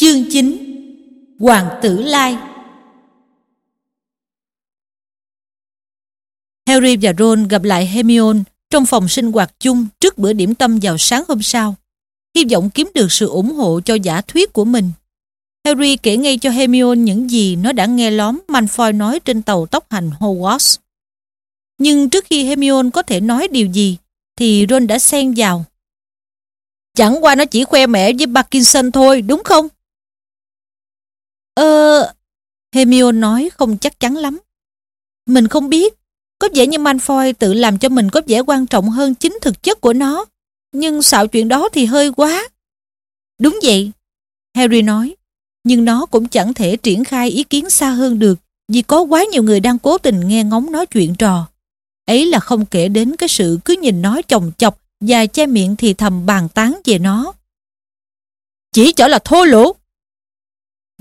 Chương 9 Hoàng tử Lai Harry và Ron gặp lại Hermione trong phòng sinh hoạt chung trước bữa điểm tâm vào sáng hôm sau. Hy vọng kiếm được sự ủng hộ cho giả thuyết của mình. Harry kể ngay cho Hermione những gì nó đã nghe lóm Malfoy nói trên tàu tốc hành Hogwarts. Nhưng trước khi Hermione có thể nói điều gì, thì Ron đã xen vào. Chẳng qua nó chỉ khoe mẽ với Parkinson thôi, đúng không? Ờ... Hermione nói không chắc chắn lắm. Mình không biết. Có vẻ như Malfoy tự làm cho mình có vẻ quan trọng hơn chính thực chất của nó. Nhưng xạo chuyện đó thì hơi quá. Đúng vậy, Harry nói. Nhưng nó cũng chẳng thể triển khai ý kiến xa hơn được vì có quá nhiều người đang cố tình nghe ngóng nói chuyện trò. Ấy là không kể đến cái sự cứ nhìn nó chồng chọc và che miệng thì thầm bàn tán về nó. Chỉ cho là thô lỗ.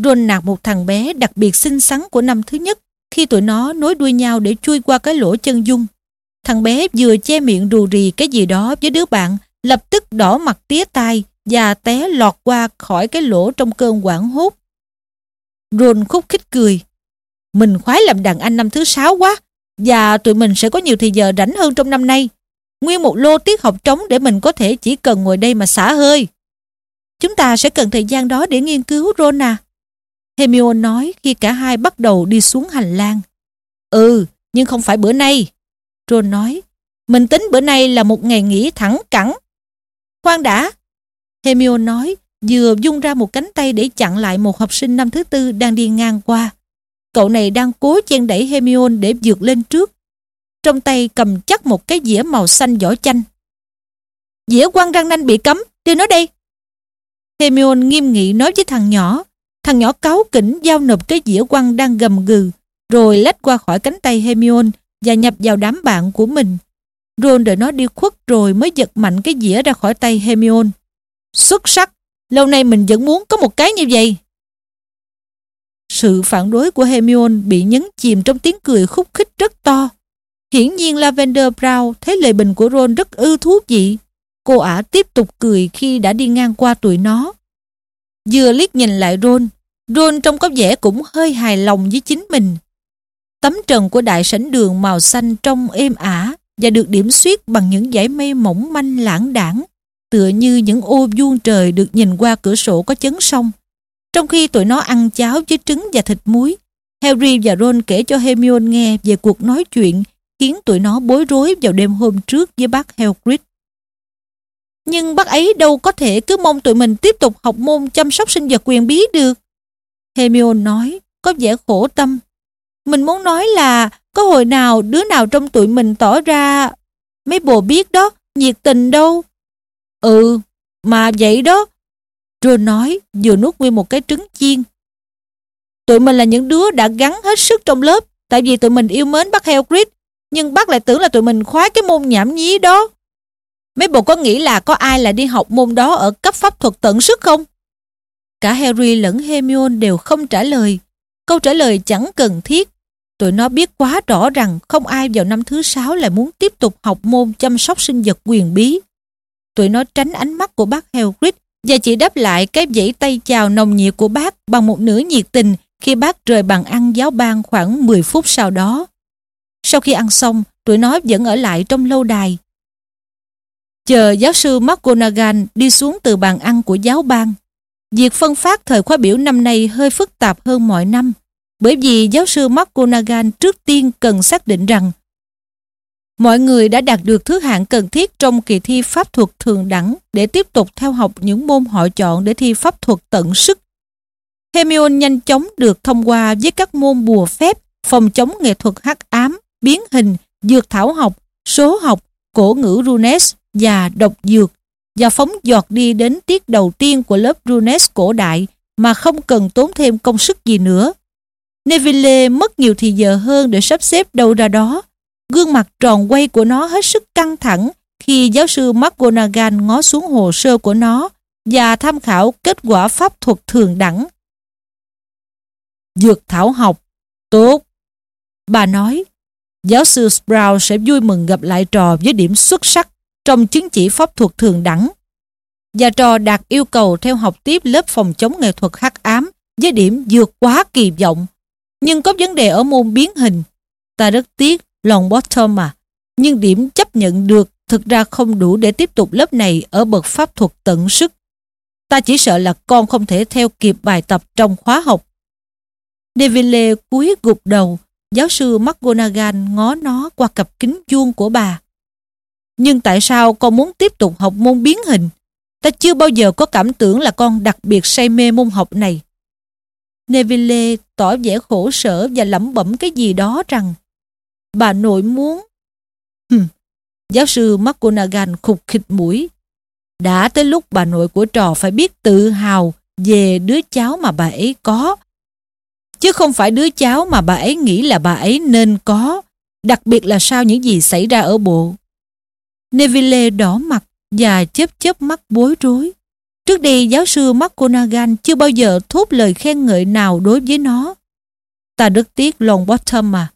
Ron nạt một thằng bé đặc biệt xinh xắn của năm thứ nhất khi tụi nó nối đuôi nhau để chui qua cái lỗ chân dung. Thằng bé vừa che miệng rù rì cái gì đó với đứa bạn, lập tức đỏ mặt tía tai và té lọt qua khỏi cái lỗ trong cơn quảng hốt. Ron khúc khích cười. Mình khoái làm đàn anh năm thứ sáu quá và tụi mình sẽ có nhiều thời giờ rảnh hơn trong năm nay. Nguyên một lô tiết học trống để mình có thể chỉ cần ngồi đây mà xả hơi. Chúng ta sẽ cần thời gian đó để nghiên cứu Ron à. Hermione nói khi cả hai bắt đầu đi xuống hành lang. Ừ, nhưng không phải bữa nay. Ron nói, mình tính bữa nay là một ngày nghỉ thẳng cẳng. Khoan đã. Hermione nói, vừa dung ra một cánh tay để chặn lại một học sinh năm thứ tư đang đi ngang qua. Cậu này đang cố chen đẩy Hermione để vượt lên trước. Trong tay cầm chắc một cái dĩa màu xanh vỏ chanh. Dĩa quăng răng nanh bị cấm, đưa nó đây. Hermione nghiêm nghị nói với thằng nhỏ. Thằng nhỏ cáu kỉnh giao nộp cái dĩa quăng đang gầm gừ, rồi lách qua khỏi cánh tay Hermione và nhập vào đám bạn của mình. Ron đợi nó đi khuất rồi mới giật mạnh cái dĩa ra khỏi tay Hermione. Xuất sắc! Lâu nay mình vẫn muốn có một cái như vậy. Sự phản đối của Hermione bị nhấn chìm trong tiếng cười khúc khích rất to. Hiển nhiên Lavender Brown thấy lời bình của Ron rất ư thú vị. Cô ả tiếp tục cười khi đã đi ngang qua tụi nó. Vừa liếc nhìn lại Ron, Ron trông có vẻ cũng hơi hài lòng với chính mình. Tấm trần của đại sảnh đường màu xanh trông êm ả và được điểm xuyết bằng những dải mây mỏng manh lãng đảng, tựa như những ô vuông trời được nhìn qua cửa sổ có chấn sông. Trong khi tụi nó ăn cháo với trứng và thịt muối, Harry và Ron kể cho Hermione nghe về cuộc nói chuyện khiến tụi nó bối rối vào đêm hôm trước với bác Hagrid. Nhưng bác ấy đâu có thể cứ mong tụi mình tiếp tục học môn chăm sóc sinh vật quyền bí được. Hermione nói, có vẻ khổ tâm. Mình muốn nói là có hồi nào đứa nào trong tụi mình tỏ ra... Mấy bồ biết đó, nhiệt tình đâu. Ừ, mà vậy đó. Ron nói, vừa nuốt nguyên một cái trứng chiên. Tụi mình là những đứa đã gắn hết sức trong lớp, tại vì tụi mình yêu mến bác Hagrid, nhưng bác lại tưởng là tụi mình khoái cái môn nhảm nhí đó. Mấy bồ có nghĩ là có ai là đi học môn đó ở cấp pháp thuật tận sức không? Cả Harry lẫn Hermione đều không trả lời. Câu trả lời chẳng cần thiết. Tụi nó biết quá rõ rằng không ai vào năm thứ sáu lại muốn tiếp tục học môn chăm sóc sinh vật quyền bí. Tụi nó tránh ánh mắt của bác Hagrid và chỉ đáp lại cái vẫy tay chào nồng nhiệt của bác bằng một nửa nhiệt tình khi bác rời bàn ăn giáo ban khoảng 10 phút sau đó. Sau khi ăn xong, tụi nó vẫn ở lại trong lâu đài. Chờ giáo sư McGonagall đi xuống từ bàn ăn của giáo ban. Việc phân phát thời khóa biểu năm nay hơi phức tạp hơn mọi năm, bởi vì giáo sư McGonagall trước tiên cần xác định rằng mọi người đã đạt được thứ hạng cần thiết trong kỳ thi pháp thuật thường đẳng để tiếp tục theo học những môn họ chọn để thi pháp thuật tận sức. Hermione nhanh chóng được thông qua với các môn bùa phép, phòng chống nghệ thuật hắc ám, biến hình, dược thảo học, số học, cổ ngữ Runes và độc dược và phóng giọt đi đến tiết đầu tiên của lớp Runes cổ đại mà không cần tốn thêm công sức gì nữa. Neville mất nhiều thì giờ hơn để sắp xếp đâu ra đó. Gương mặt tròn quay của nó hết sức căng thẳng khi giáo sư McGonagall ngó xuống hồ sơ của nó và tham khảo kết quả pháp thuật thường đẳng. Dược thảo học, tốt. Bà nói, giáo sư Sprout sẽ vui mừng gặp lại trò với điểm xuất sắc trong chứng chỉ pháp thuật thường đẳng. và trò đạt yêu cầu theo học tiếp lớp phòng chống nghệ thuật hắc ám với điểm vượt quá kỳ vọng. Nhưng có vấn đề ở môn biến hình. Ta rất tiếc lòng bottom mà. Nhưng điểm chấp nhận được thực ra không đủ để tiếp tục lớp này ở bậc pháp thuật tận sức. Ta chỉ sợ là con không thể theo kịp bài tập trong khóa học. Neville cúi gục đầu, giáo sư McGonagall ngó nó qua cặp kính vuông của bà. Nhưng tại sao con muốn tiếp tục học môn biến hình? Ta chưa bao giờ có cảm tưởng là con đặc biệt say mê môn học này. Neville tỏ vẻ khổ sở và lẩm bẩm cái gì đó rằng bà nội muốn. Hừm, giáo sư McGonagall khục khịch mũi. Đã tới lúc bà nội của trò phải biết tự hào về đứa cháu mà bà ấy có. Chứ không phải đứa cháu mà bà ấy nghĩ là bà ấy nên có. Đặc biệt là sau những gì xảy ra ở bộ. Neville đỏ mặt và chớp chớp mắt bối rối. Trước đây giáo sư McGonagall chưa bao giờ thốt lời khen ngợi nào đối với nó. Ta rất tiếc Longbottom mà,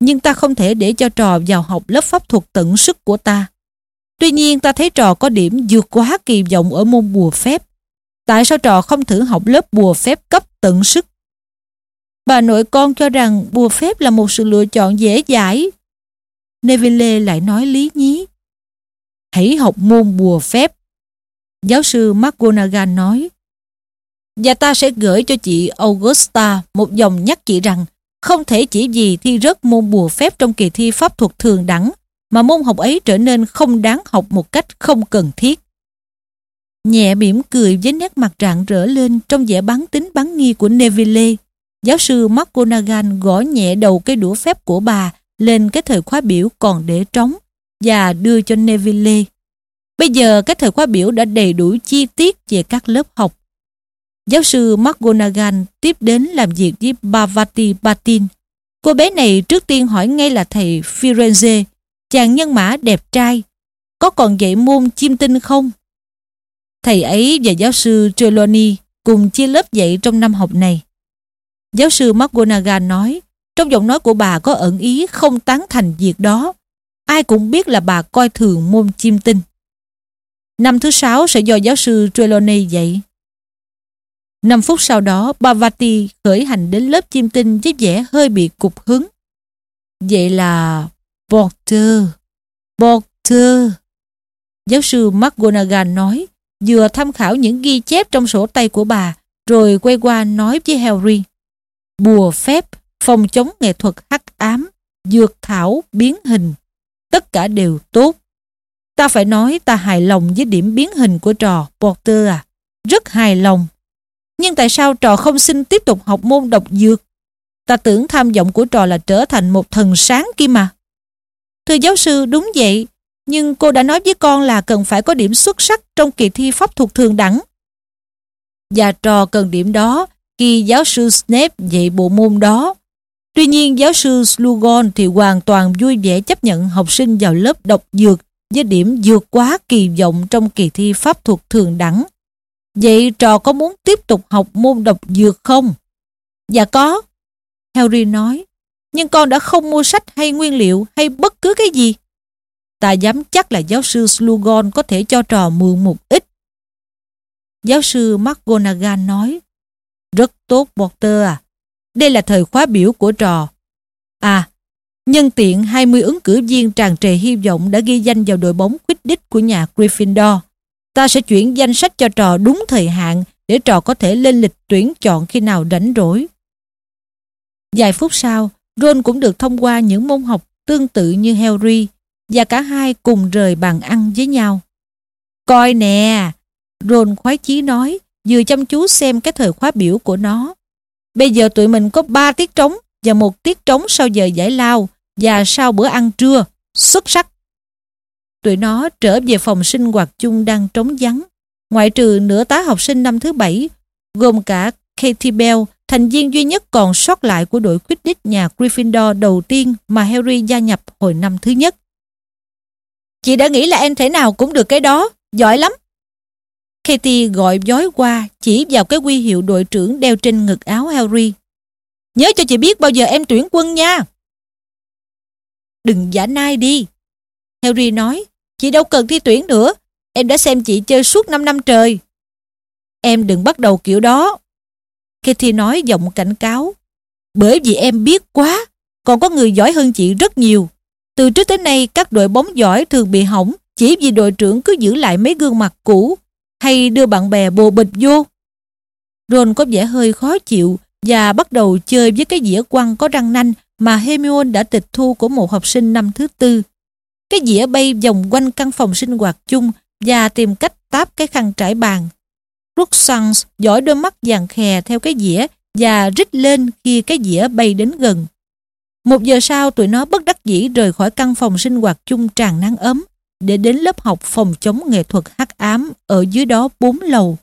nhưng ta không thể để cho trò vào học lớp pháp thuật tận sức của ta. Tuy nhiên ta thấy trò có điểm vượt quá kỳ vọng ở môn bùa phép. Tại sao trò không thử học lớp bùa phép cấp tận sức? Bà nội con cho rằng bùa phép là một sự lựa chọn dễ dãi. Neville lại nói lý nhí. Hãy học môn bùa phép. Giáo sư McGonagall nói. Và ta sẽ gửi cho chị Augusta một dòng nhắc chị rằng không thể chỉ vì thi rớt môn bùa phép trong kỳ thi pháp thuật thường đẳng mà môn học ấy trở nên không đáng học một cách không cần thiết. Nhẹ mỉm cười với nét mặt rạng rỡ lên trong vẻ bán tính bán nghi của Neville. Giáo sư McGonagall gõ nhẹ đầu cây đũa phép của bà lên cái thời khóa biểu còn để trống và đưa cho Neville. Bây giờ các thời khóa biểu đã đầy đủ chi tiết về các lớp học. Giáo sư McGonagall tiếp đến làm việc với Bavati Patin. Cô bé này trước tiên hỏi ngay là thầy Firenze, chàng nhân mã đẹp trai, có còn dạy môn chim tinh không? Thầy ấy và giáo sư Trelawney cùng chia lớp dạy trong năm học này. Giáo sư McGonagall nói, trong giọng nói của bà có ẩn ý không tán thành việc đó. Ai cũng biết là bà coi thường môn chim tinh. Năm thứ sáu sẽ do giáo sư Trelawney dạy. Năm phút sau đó, bà vati khởi hành đến lớp chim tinh với vẻ hơi bị cục hứng. Vậy là Porter, Porter. Giáo sư McGonagall nói, vừa tham khảo những ghi chép trong sổ tay của bà, rồi quay qua nói với Harry. Bùa phép, phòng chống nghệ thuật hắc ám, dược thảo, biến hình, tất cả đều tốt. Ta phải nói ta hài lòng với điểm biến hình của trò Porter à. Rất hài lòng. Nhưng tại sao trò không xin tiếp tục học môn độc dược? Ta tưởng tham vọng của trò là trở thành một thần sáng kia mà. Thưa giáo sư, đúng vậy. Nhưng cô đã nói với con là cần phải có điểm xuất sắc trong kỳ thi pháp thuật thường đẳng. Và trò cần điểm đó khi giáo sư Snape dạy bộ môn đó. Tuy nhiên giáo sư Slughorn thì hoàn toàn vui vẻ chấp nhận học sinh vào lớp đọc dược với điểm vượt quá kỳ vọng trong kỳ thi pháp thuật thường đẳng. Vậy trò có muốn tiếp tục học môn đọc dược không? Dạ có. Harry nói, nhưng con đã không mua sách hay nguyên liệu hay bất cứ cái gì. Ta dám chắc là giáo sư Slughorn có thể cho trò mượn một ít. Giáo sư McGonagall nói, rất tốt Potter à, đây là thời khóa biểu của trò. À, Nhân tiện 20 ứng cử viên tràn trề hy vọng đã ghi danh vào đội bóng quyết đích của nhà Gryffindor. Ta sẽ chuyển danh sách cho trò đúng thời hạn để trò có thể lên lịch tuyển chọn khi nào rảnh rỗi. Vài phút sau, Ron cũng được thông qua những môn học tương tự như Harry và cả hai cùng rời bàn ăn với nhau. Coi nè, Ron khoái chí nói, vừa chăm chú xem cái thời khóa biểu của nó. Bây giờ tụi mình có 3 tiết trống và một tiết trống sau giờ giải lao và sau bữa ăn trưa, xuất sắc. Tụi nó trở về phòng sinh hoạt chung đang trống vắng, ngoại trừ nửa tá học sinh năm thứ bảy, gồm cả Katie Bell, thành viên duy nhất còn sót lại của đội Quidditch nhà Gryffindor đầu tiên mà Harry gia nhập hồi năm thứ nhất. Chị đã nghĩ là em thể nào cũng được cái đó, giỏi lắm. Katie gọi dối qua chỉ vào cái huy hiệu đội trưởng đeo trên ngực áo Harry. Nhớ cho chị biết bao giờ em tuyển quân nha. Đừng giả nai đi. Harry nói, chị đâu cần thi tuyển nữa. Em đã xem chị chơi suốt 5 năm trời. Em đừng bắt đầu kiểu đó. Katie nói giọng cảnh cáo. Bởi vì em biết quá, còn có người giỏi hơn chị rất nhiều. Từ trước tới nay các đội bóng giỏi thường bị hỏng chỉ vì đội trưởng cứ giữ lại mấy gương mặt cũ hay đưa bạn bè bồ bịch vô. Ron có vẻ hơi khó chịu và bắt đầu chơi với cái dĩa quăng có răng nanh mà Hermione đã tịch thu của một học sinh năm thứ tư. Cái dĩa bay vòng quanh căn phòng sinh hoạt chung và tìm cách táp cái khăn trải bàn. Crookshanks dõi đôi mắt vàng khè theo cái dĩa và rít lên khi cái dĩa bay đến gần. Một giờ sau tụi nó bất đắc dĩ rời khỏi căn phòng sinh hoạt chung tràn nắng ấm để đến lớp học phòng chống nghệ thuật hắc ám ở dưới đó bốn lầu.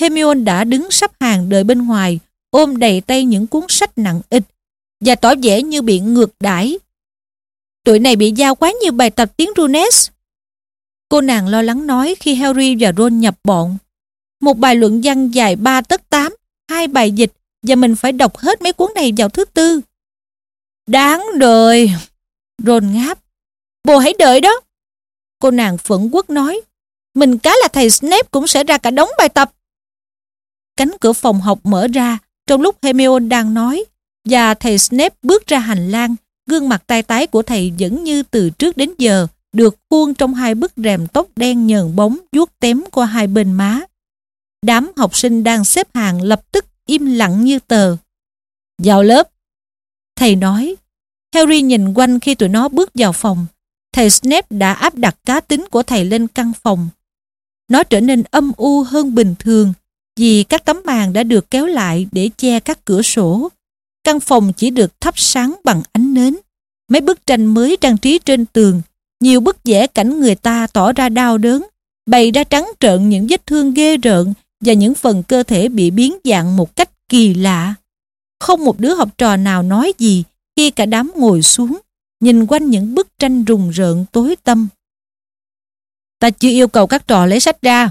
Hermione đã đứng sắp hàng đợi bên ngoài, ôm đầy tay những cuốn sách nặng ịch và tỏ vẻ như bị ngược đãi. Tụi này bị giao quá nhiều bài tập tiếng Runes. Cô nàng lo lắng nói khi Harry và Ron nhập bọn. Một bài luận văn dài 3 tấc 8, hai bài dịch và mình phải đọc hết mấy cuốn này vào thứ tư. Đáng đời. Ron ngáp. Bồ hãy đợi đó. Cô nàng phẫn quốc nói. Mình cá là thầy Snape cũng sẽ ra cả đống bài tập. Cánh cửa phòng học mở ra, trong lúc Hermione đang nói, và thầy Snape bước ra hành lang, gương mặt tai tái của thầy vẫn như từ trước đến giờ, được khuôn trong hai bức rèm tóc đen nhờn bóng vuốt tém qua hai bên má. Đám học sinh đang xếp hàng lập tức im lặng như tờ. Vào lớp. Thầy nói. Harry nhìn quanh khi tụi nó bước vào phòng. Thầy Snape đã áp đặt cá tính của thầy lên căn phòng. Nó trở nên âm u hơn bình thường vì các tấm màn đã được kéo lại để che các cửa sổ. Căn phòng chỉ được thắp sáng bằng ánh nến. Mấy bức tranh mới trang trí trên tường, nhiều bức vẽ cảnh người ta tỏ ra đau đớn, bày ra trắng trợn những vết thương ghê rợn và những phần cơ thể bị biến dạng một cách kỳ lạ. Không một đứa học trò nào nói gì khi cả đám ngồi xuống, nhìn quanh những bức tranh rùng rợn tối tâm. Ta chưa yêu cầu các trò lấy sách ra.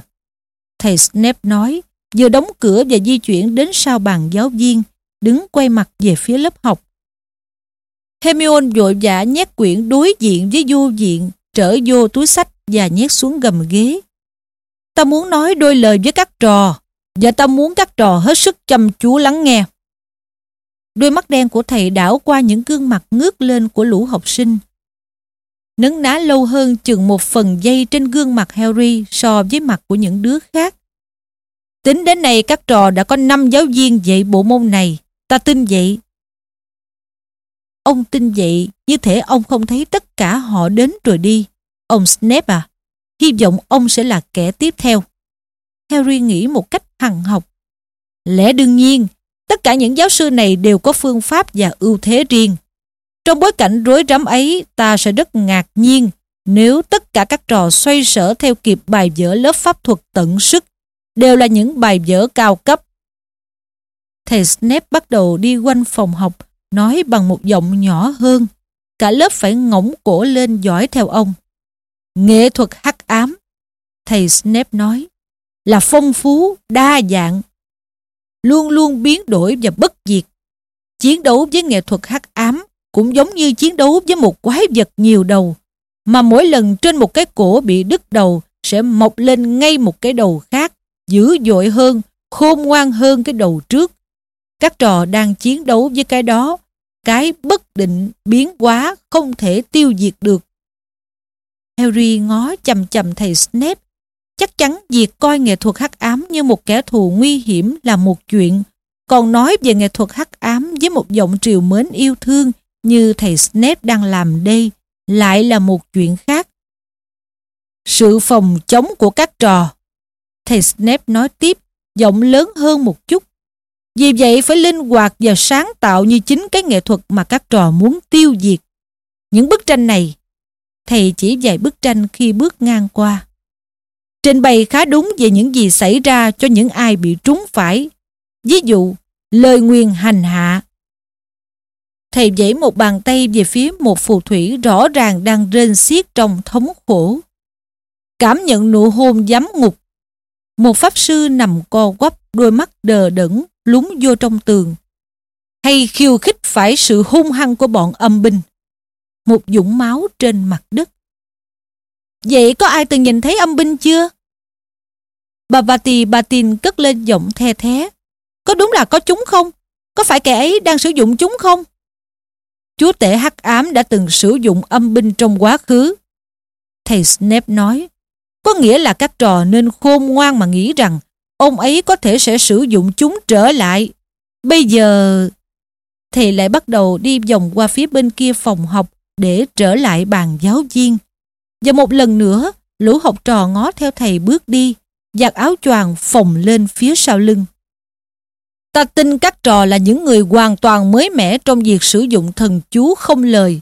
Thầy Snape nói, vừa đóng cửa và di chuyển đến sau bàn giáo viên, đứng quay mặt về phía lớp học. Hermione vội vã nhét quyển đối diện với vô diện, trở vô túi sách và nhét xuống gầm ghế. Ta muốn nói đôi lời với các trò, và ta muốn các trò hết sức chăm chú lắng nghe. Đôi mắt đen của thầy đảo qua những gương mặt ngước lên của lũ học sinh. Nấn ná lâu hơn chừng một phần giây trên gương mặt Harry so với mặt của những đứa khác. Tính đến nay các trò đã có 5 giáo viên dạy bộ môn này. Ta tin vậy. Ông tin vậy, như thể ông không thấy tất cả họ đến rồi đi. Ông Snape à, hy vọng ông sẽ là kẻ tiếp theo. Harry nghĩ một cách hằng học. Lẽ đương nhiên, tất cả những giáo sư này đều có phương pháp và ưu thế riêng. Trong bối cảnh rối rắm ấy, ta sẽ rất ngạc nhiên nếu tất cả các trò xoay sở theo kịp bài vở lớp pháp thuật tận sức đều là những bài vở cao cấp. Thầy Snape bắt đầu đi quanh phòng học, nói bằng một giọng nhỏ hơn. Cả lớp phải ngỗng cổ lên dõi theo ông. Nghệ thuật hắc ám, thầy Snape nói, là phong phú, đa dạng, luôn luôn biến đổi và bất diệt. Chiến đấu với nghệ thuật hắc ám cũng giống như chiến đấu với một quái vật nhiều đầu, mà mỗi lần trên một cái cổ bị đứt đầu sẽ mọc lên ngay một cái đầu khác dữ dội hơn, khôn ngoan hơn cái đầu trước. Các trò đang chiến đấu với cái đó, cái bất định, biến hóa, không thể tiêu diệt được. Harry ngó chầm chầm thầy Snape. Chắc chắn việc coi nghệ thuật hắc ám như một kẻ thù nguy hiểm là một chuyện, còn nói về nghệ thuật hắc ám với một giọng triều mến yêu thương như thầy Snape đang làm đây lại là một chuyện khác. Sự phòng chống của các trò Thầy Snape nói tiếp, giọng lớn hơn một chút. Vì vậy phải linh hoạt và sáng tạo như chính cái nghệ thuật mà các trò muốn tiêu diệt. Những bức tranh này, thầy chỉ vài bức tranh khi bước ngang qua. Trình bày khá đúng về những gì xảy ra cho những ai bị trúng phải. Ví dụ, lời nguyền hành hạ. Thầy dãy một bàn tay về phía một phù thủy rõ ràng đang rên xiết trong thống khổ. Cảm nhận nụ hôn giám ngục một pháp sư nằm co quắp, đôi mắt đờ đẫn, lúng vô trong tường. Hay khiêu khích phải sự hung hăng của bọn âm binh. Một dũng máu trên mặt đất. Vậy có ai từng nhìn thấy âm binh chưa? Bà Vati Batin cất lên giọng the thé. Có đúng là có chúng không? Có phải kẻ ấy đang sử dụng chúng không? Chúa tể hắc ám đã từng sử dụng âm binh trong quá khứ. Thầy Snape nói, có nghĩa là các trò nên khôn ngoan mà nghĩ rằng ông ấy có thể sẽ sử dụng chúng trở lại. Bây giờ... Thầy lại bắt đầu đi vòng qua phía bên kia phòng học để trở lại bàn giáo viên. Và một lần nữa, lũ học trò ngó theo thầy bước đi, giặt áo choàng phồng lên phía sau lưng. Ta tin các trò là những người hoàn toàn mới mẻ trong việc sử dụng thần chú không lời.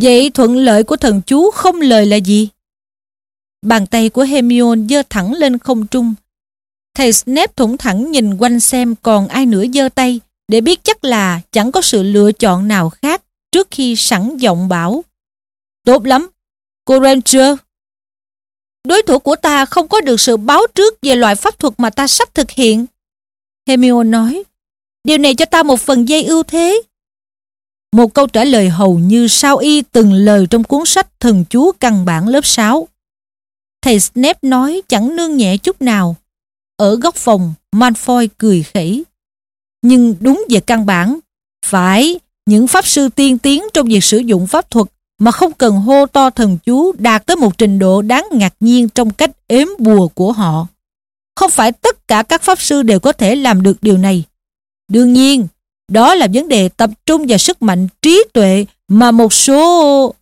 Vậy thuận lợi của thần chú không lời là gì? Bàn tay của Hermione giơ thẳng lên không trung. Thầy Snape thủng thẳng nhìn quanh xem còn ai nữa giơ tay để biết chắc là chẳng có sự lựa chọn nào khác trước khi sẵn giọng bảo. Tốt lắm, cô Ranger. Đối thủ của ta không có được sự báo trước về loại pháp thuật mà ta sắp thực hiện. Hermione nói, điều này cho ta một phần dây ưu thế. Một câu trả lời hầu như sao y từng lời trong cuốn sách Thần chú căn bản lớp 6. Thầy Snape nói chẳng nương nhẹ chút nào. Ở góc phòng, Malfoy cười khẩy. Nhưng đúng về căn bản, phải những pháp sư tiên tiến trong việc sử dụng pháp thuật mà không cần hô to thần chú đạt tới một trình độ đáng ngạc nhiên trong cách ếm bùa của họ. Không phải tất cả các pháp sư đều có thể làm được điều này. Đương nhiên, đó là vấn đề tập trung vào sức mạnh trí tuệ mà một số...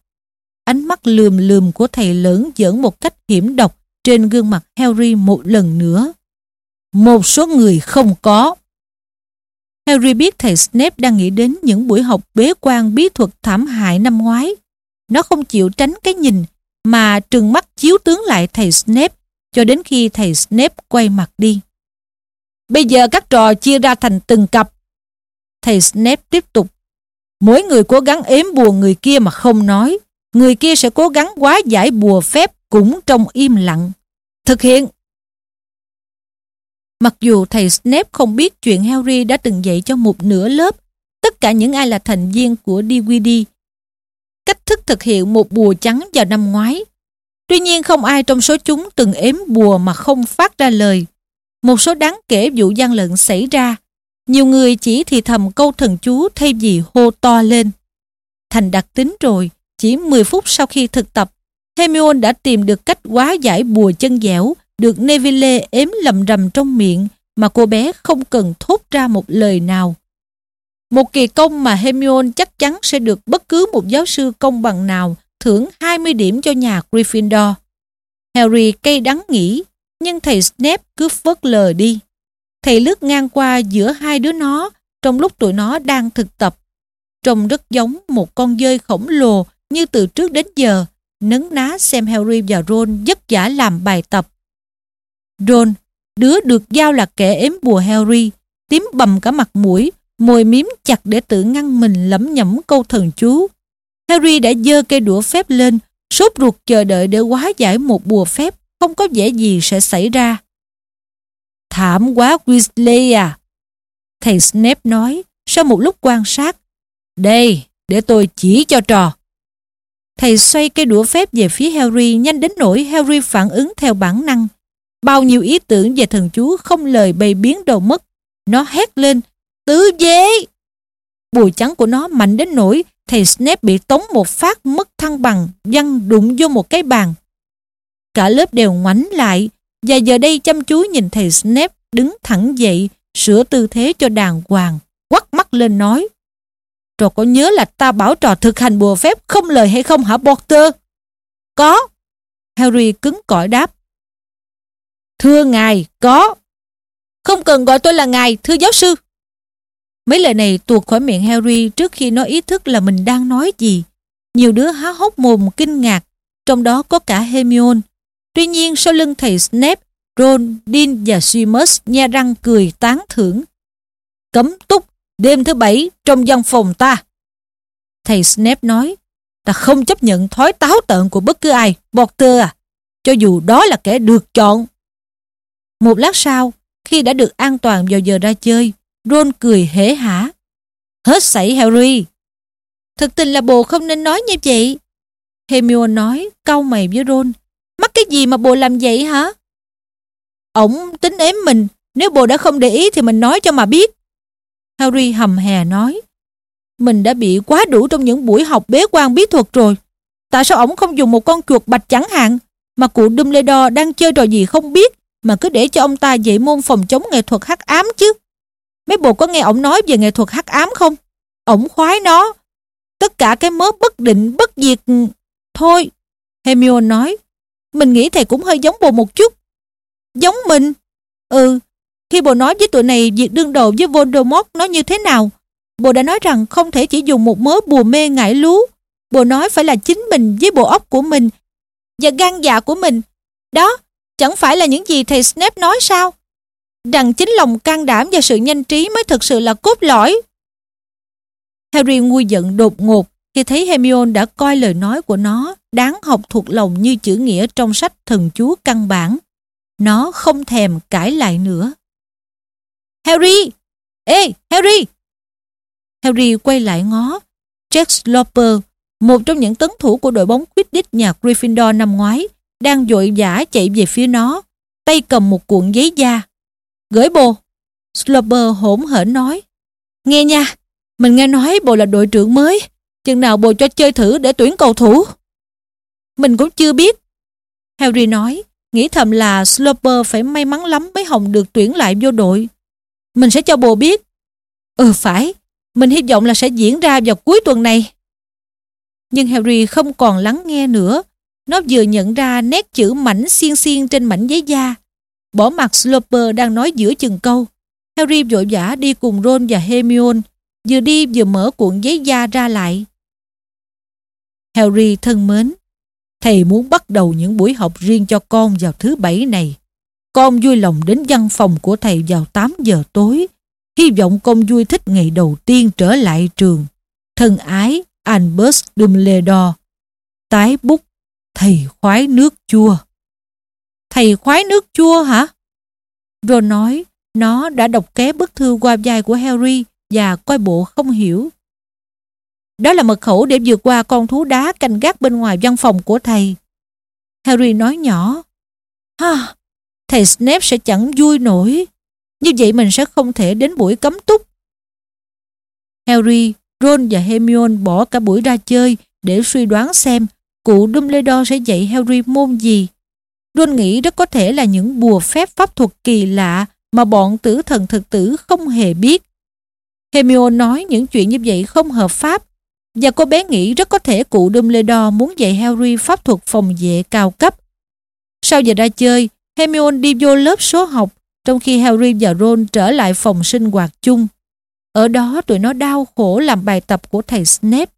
Ánh mắt lườm lườm của thầy lớn dẫn một cách hiểm độc trên gương mặt Harry một lần nữa. Một số người không có. Harry biết thầy Snape đang nghĩ đến những buổi học bế quan bí thuật thảm hại năm ngoái. Nó không chịu tránh cái nhìn mà trừng mắt chiếu tướng lại thầy Snape cho đến khi thầy Snape quay mặt đi. Bây giờ các trò chia ra thành từng cặp. Thầy Snape tiếp tục. Mỗi người cố gắng ếm bùa người kia mà không nói. Người kia sẽ cố gắng quá giải bùa phép cũng trong im lặng. Thực hiện. Mặc dù thầy Snape không biết chuyện Harry đã từng dạy cho một nửa lớp, tất cả những ai là thành viên của DVD cách thức thực hiện một bùa trắng vào năm ngoái. Tuy nhiên không ai trong số chúng từng ếm bùa mà không phát ra lời. Một số đáng kể vụ gian lận xảy ra. Nhiều người chỉ thì thầm câu thần chú thay vì hô to lên. Thành đặc tính rồi, chỉ 10 phút sau khi thực tập, Hemion đã tìm được cách hóa giải bùa chân dẻo được Neville ếm lầm rầm trong miệng mà cô bé không cần thốt ra một lời nào. Một kỳ công mà Hermione chắc chắn sẽ được bất cứ một giáo sư công bằng nào thưởng 20 điểm cho nhà Gryffindor. Harry cay đắng nghĩ, nhưng thầy Snape cứ phớt lờ đi. Thầy lướt ngang qua giữa hai đứa nó trong lúc tụi nó đang thực tập. Trông rất giống một con dơi khổng lồ như từ trước đến giờ, nấn ná xem Harry và Ron vất vả làm bài tập. Ron, đứa được giao là kẻ ếm bùa Harry, tím bầm cả mặt mũi, môi miếm chặt để tự ngăn mình lẩm nhẩm câu thần chú. Harry đã dơ cây đũa phép lên, sốt ruột chờ đợi để hóa giải một bùa phép, không có vẻ gì sẽ xảy ra. Thảm quá Weasley à! Thầy Snape nói, sau một lúc quan sát. Đây, để tôi chỉ cho trò. Thầy xoay cây đũa phép về phía Harry nhanh đến nỗi Harry phản ứng theo bản năng. Bao nhiêu ý tưởng về thần chú không lời bày biến đầu mất. Nó hét lên, tứ dế. Bùi trắng của nó mạnh đến nỗi thầy Snape bị tống một phát mất thăng bằng văng đụng vô một cái bàn. Cả lớp đều ngoảnh lại và giờ đây chăm chú nhìn thầy Snape đứng thẳng dậy sửa tư thế cho đàng hoàng quắt mắt lên nói Trò có nhớ là ta bảo trò thực hành bùa phép không lời hay không hả Potter? Có. Harry cứng cỏi đáp. Thưa ngài, có. Không cần gọi tôi là ngài, thưa giáo sư. Mấy lời này tuột khỏi miệng Harry trước khi nó ý thức là mình đang nói gì. Nhiều đứa há hốc mồm kinh ngạc, trong đó có cả Hermione. Tuy nhiên sau lưng thầy Snape, Ron, Dean và Seamus nha răng cười tán thưởng. Cấm túc, đêm thứ bảy trong văn phòng ta. Thầy Snape nói, ta không chấp nhận thói táo tợn của bất cứ ai, Potter à, cho dù đó là kẻ được chọn. Một lát sau, khi đã được an toàn vào giờ ra chơi, Ron cười hế hả. Hết sảy Harry. Thực tình là bồ không nên nói như vậy. Hermione nói, cau mày với Ron. Mắc cái gì mà bồ làm vậy hả? Ổng tính ếm mình, nếu bồ đã không để ý thì mình nói cho mà biết. Harry hầm hè nói. Mình đã bị quá đủ trong những buổi học bế quan bí thuật rồi. Tại sao ổng không dùng một con chuột bạch chẳng hạn, mà cụ Dumbledore đang chơi trò gì không biết, mà cứ để cho ông ta dạy môn phòng chống nghệ thuật hắc ám chứ? Mấy bộ có nghe ổng nói về nghệ thuật hắc ám không? Ổng khoái nó. Tất cả cái mớ bất định, bất diệt... Ừ, thôi, Hermione nói. Mình nghĩ thầy cũng hơi giống bồ một chút. Giống mình? Ừ, khi bồ nói với tụi này việc đương đầu với Voldemort nó như thế nào, bồ đã nói rằng không thể chỉ dùng một mớ bùa mê ngải lú. Bồ nói phải là chính mình với bộ óc của mình và gan dạ của mình. Đó, chẳng phải là những gì thầy Snape nói sao? Rằng chính lòng can đảm và sự nhanh trí mới thực sự là cốt lõi. Harry nguôi giận đột ngột khi thấy Hermione đã coi lời nói của nó đáng học thuộc lòng như chữ nghĩa trong sách thần chú căn bản. Nó không thèm cãi lại nữa. Harry! Ê, Harry! Harry quay lại ngó. Jack Sloper, một trong những tấn thủ của đội bóng Quidditch nhà Gryffindor năm ngoái, đang dội vã chạy về phía nó, tay cầm một cuộn giấy da. Gửi bồ. Sloper hỗn hển nói. Nghe nha, mình nghe nói bồ là đội trưởng mới. Chừng nào bồ cho chơi thử để tuyển cầu thủ? Mình cũng chưa biết. Harry nói, nghĩ thầm là Sloper phải may mắn lắm mới Hồng được tuyển lại vô đội. Mình sẽ cho bồ biết. Ừ phải, mình hy vọng là sẽ diễn ra vào cuối tuần này. Nhưng Harry không còn lắng nghe nữa. Nó vừa nhận ra nét chữ mảnh xiên xiên trên mảnh giấy da. Bỏ mặt Sloper đang nói giữa chừng câu. Harry vội vã đi cùng Ron và Hermione. Vừa đi vừa mở cuộn giấy da ra lại. Harry thân mến, thầy muốn bắt đầu những buổi học riêng cho con vào thứ bảy này. Con vui lòng đến văn phòng của thầy vào 8 giờ tối. Hy vọng con vui thích ngày đầu tiên trở lại trường. Thân ái, Albus Dumbledore. Tái bút, thầy khoái nước chua. Thầy khoái nước chua hả? Ron nói, nó đã đọc ké bức thư qua vai của Harry và coi bộ không hiểu. Đó là mật khẩu để vượt qua con thú đá canh gác bên ngoài văn phòng của thầy. Harry nói nhỏ. Ha, thầy Snape sẽ chẳng vui nổi. Như vậy mình sẽ không thể đến buổi cấm túc. Harry, Ron và Hermione bỏ cả buổi ra chơi để suy đoán xem cụ Dumbledore sẽ dạy Harry môn gì. Luôn nghĩ rất có thể là những bùa phép pháp thuật kỳ lạ mà bọn tử thần thực tử không hề biết. Hermione nói những chuyện như vậy không hợp pháp và cô bé nghĩ rất có thể cụ Dumbledore muốn dạy Harry pháp thuật phòng vệ cao cấp. Sau giờ ra chơi, Hermione đi vô lớp số học trong khi Harry và Ron trở lại phòng sinh hoạt chung. Ở đó tụi nó đau khổ làm bài tập của thầy Snape.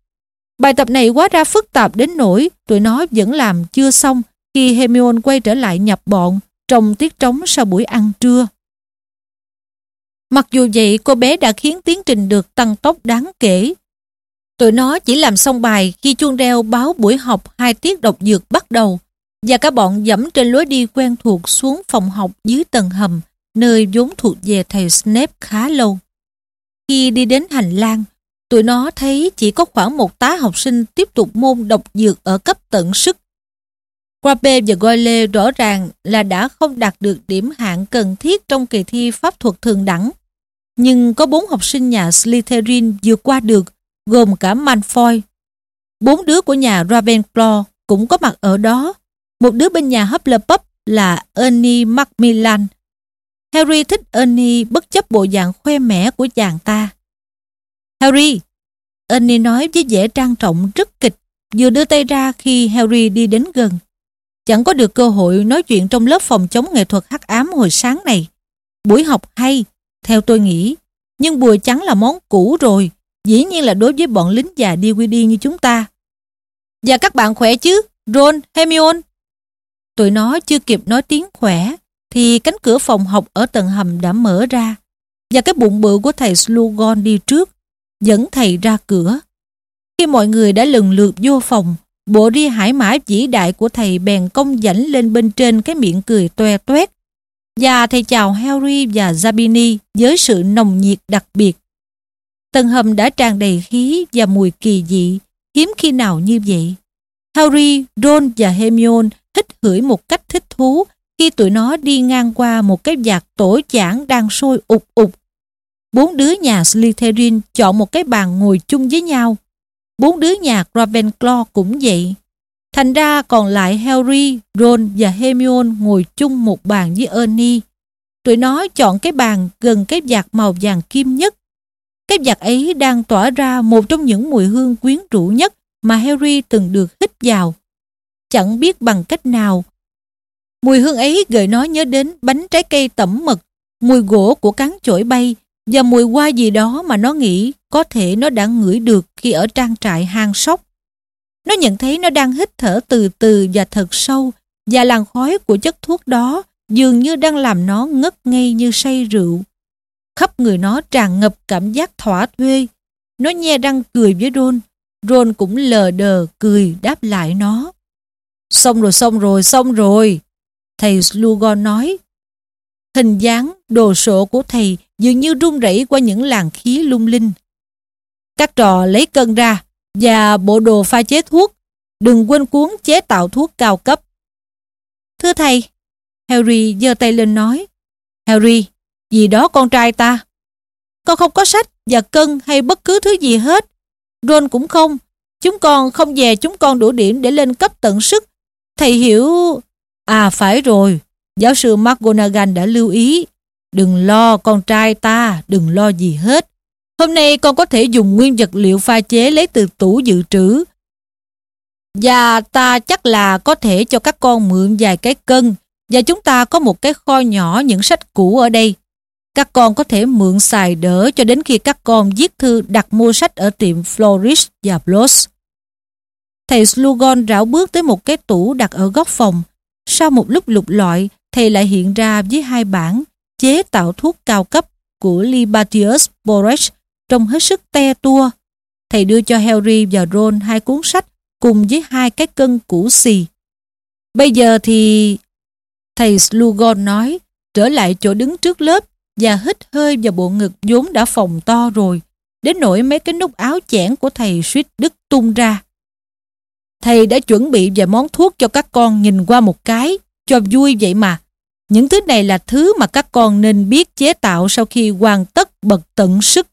Bài tập này quá ra phức tạp đến nỗi tụi nó vẫn làm chưa xong khi Hermione quay trở lại nhập bọn trong tiết trống sau buổi ăn trưa. Mặc dù vậy cô bé đã khiến tiến trình được tăng tốc đáng kể. Tụi nó chỉ làm xong bài khi chuông reo báo buổi học hai tiết độc dược bắt đầu và cả bọn dẫm trên lối đi quen thuộc xuống phòng học dưới tầng hầm nơi vốn thuộc về thầy Snape khá lâu. Khi đi đến hành lang, tụi nó thấy chỉ có khoảng một tá học sinh tiếp tục môn độc dược ở cấp tận sức. Quabe và Goyle rõ ràng là đã không đạt được điểm hạng cần thiết trong kỳ thi pháp thuật thường đẳng. Nhưng có bốn học sinh nhà Slytherin vượt qua được, gồm cả Malfoy. Bốn đứa của nhà Ravenclaw cũng có mặt ở đó. Một đứa bên nhà Hufflepuff là Ernie Macmillan. Harry thích Ernie bất chấp bộ dạng khoe mẽ của chàng ta. Harry! Ernie nói với vẻ trang trọng rất kịch, vừa đưa tay ra khi Harry đi đến gần. Chẳng có được cơ hội nói chuyện trong lớp phòng chống nghệ thuật hắc ám hồi sáng này. Buổi học hay, theo tôi nghĩ, nhưng bùa trắng là món cũ rồi, dĩ nhiên là đối với bọn lính già đi quy đi như chúng ta. Và các bạn khỏe chứ, Ron, Hermione? Tụi nó chưa kịp nói tiếng khỏe, thì cánh cửa phòng học ở tầng hầm đã mở ra và cái bụng bự của thầy Slughorn đi trước dẫn thầy ra cửa. Khi mọi người đã lần lượt vô phòng, bộ ri hải mã vĩ đại của thầy bèn công dãnh lên bên trên cái miệng cười toe toét và thầy chào Harry và Zabini với sự nồng nhiệt đặc biệt. Tầng hầm đã tràn đầy khí và mùi kỳ dị, hiếm khi nào như vậy. Harry, Ron và Hermione hít hửi một cách thích thú khi tụi nó đi ngang qua một cái vạc tổ chảng đang sôi ục ục. Bốn đứa nhà Slytherin chọn một cái bàn ngồi chung với nhau. Bốn đứa nhà Ravenclaw cũng vậy. Thành ra còn lại Harry, Ron và Hermione ngồi chung một bàn với Ernie. Tụi nó chọn cái bàn gần cái vạt màu vàng kim nhất. Cái vạt ấy đang tỏa ra một trong những mùi hương quyến rũ nhất mà Harry từng được hít vào. Chẳng biết bằng cách nào. Mùi hương ấy gợi nó nhớ đến bánh trái cây tẩm mật, mùi gỗ của cán chổi bay và mùi hoa gì đó mà nó nghĩ có thể nó đã ngửi được khi ở trang trại hang sóc. Nó nhận thấy nó đang hít thở từ từ và thật sâu và làn khói của chất thuốc đó dường như đang làm nó ngất ngây như say rượu. Khắp người nó tràn ngập cảm giác thỏa thuê. Nó nhe răng cười với Ron. Ron cũng lờ đờ cười đáp lại nó. Xong rồi, xong rồi, xong rồi. Thầy Slugon nói. Hình dáng, đồ sộ của thầy dường như run rẩy qua những làn khí lung linh. Các trò lấy cân ra và bộ đồ pha chế thuốc. Đừng quên cuốn chế tạo thuốc cao cấp. Thưa thầy, Harry giơ tay lên nói. Harry, gì đó con trai ta. Con không có sách và cân hay bất cứ thứ gì hết. Ron cũng không. Chúng con không về chúng con đủ điểm để lên cấp tận sức. Thầy hiểu... À phải rồi, giáo sư McGonagall đã lưu ý. Đừng lo con trai ta, đừng lo gì hết. Hôm nay con có thể dùng nguyên vật liệu pha chế lấy từ tủ dự trữ. Và ta chắc là có thể cho các con mượn vài cái cân và chúng ta có một cái kho nhỏ những sách cũ ở đây. Các con có thể mượn xài đỡ cho đến khi các con viết thư đặt mua sách ở tiệm Flourish và Bloss. Thầy Slughorn rảo bước tới một cái tủ đặt ở góc phòng. Sau một lúc lục lọi, thầy lại hiện ra với hai bản chế tạo thuốc cao cấp của Libatius Borech trông hết sức te tua. Thầy đưa cho Harry và Ron hai cuốn sách cùng với hai cái cân cũ xì. Bây giờ thì... Thầy Slughorn nói, trở lại chỗ đứng trước lớp và hít hơi vào bộ ngực vốn đã phồng to rồi, đến nỗi mấy cái nút áo chẽn của thầy suýt đứt tung ra. Thầy đã chuẩn bị vài món thuốc cho các con nhìn qua một cái, cho vui vậy mà. Những thứ này là thứ mà các con nên biết chế tạo sau khi hoàn tất bật tận sức.